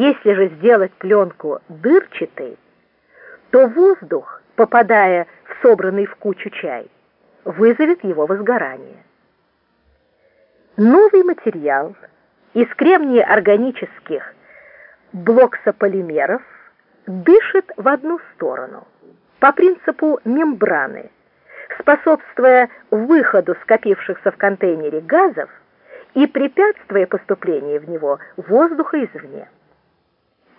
Если же сделать пленку дырчатой, то воздух, попадая в собранный в кучу чай, вызовет его возгорание. Новый материал из кремния органических блоксополимеров дышит в одну сторону, по принципу мембраны, способствуя выходу скопившихся в контейнере газов и препятствуя поступлению в него воздуха извне.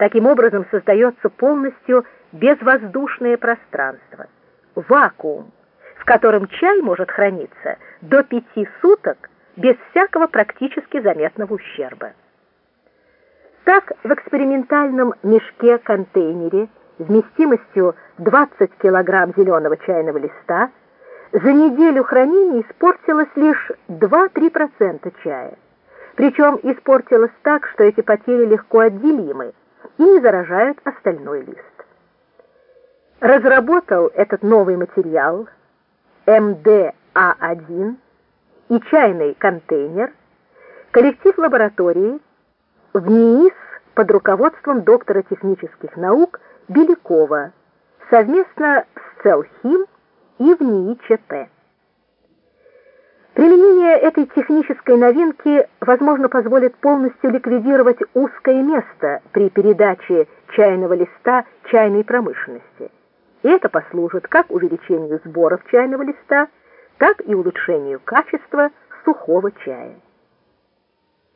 Таким образом создается полностью безвоздушное пространство, вакуум, в котором чай может храниться до пяти суток без всякого практически заметного ущерба. Так, в экспериментальном мешке-контейнере вместимостью 20 кг зеленого чайного листа за неделю хранения испортилось лишь 2-3% чая. Причем испортилось так, что эти потери легко отделимы и заражают остальной лист. Разработал этот новый материал МДА1 и чайный контейнер коллектив лаборатории в НИИС под руководством доктора технических наук Белякова совместно с Целхим и в НИИ ЧП. Применение этой технической новинки, возможно, позволит полностью ликвидировать узкое место при передаче чайного листа чайной промышленности. И это послужит как увеличению сборов чайного листа, так и улучшению качества сухого чая.